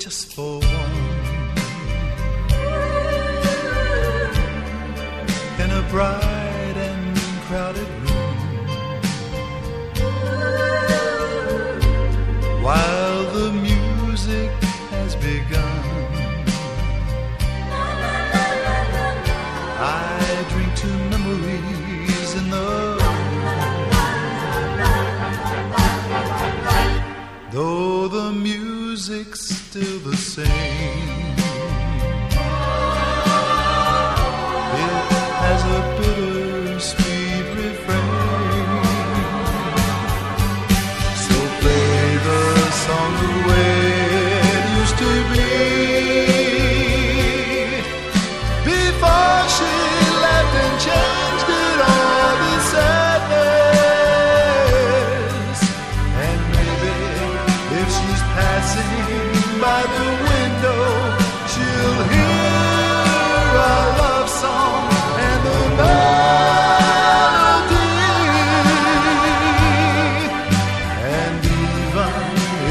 just for music's still the same. Passing by the window, she'll hear a love song and the melody. And even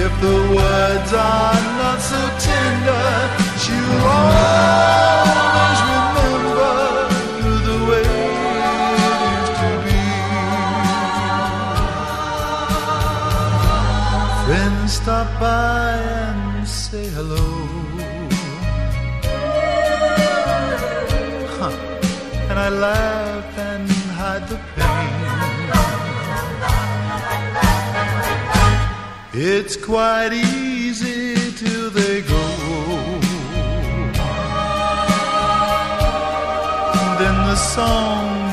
if the words are not so tender, she'll stop by and say hello. Huh. And I laugh and hide the pain. It's quite easy till they go. And then the song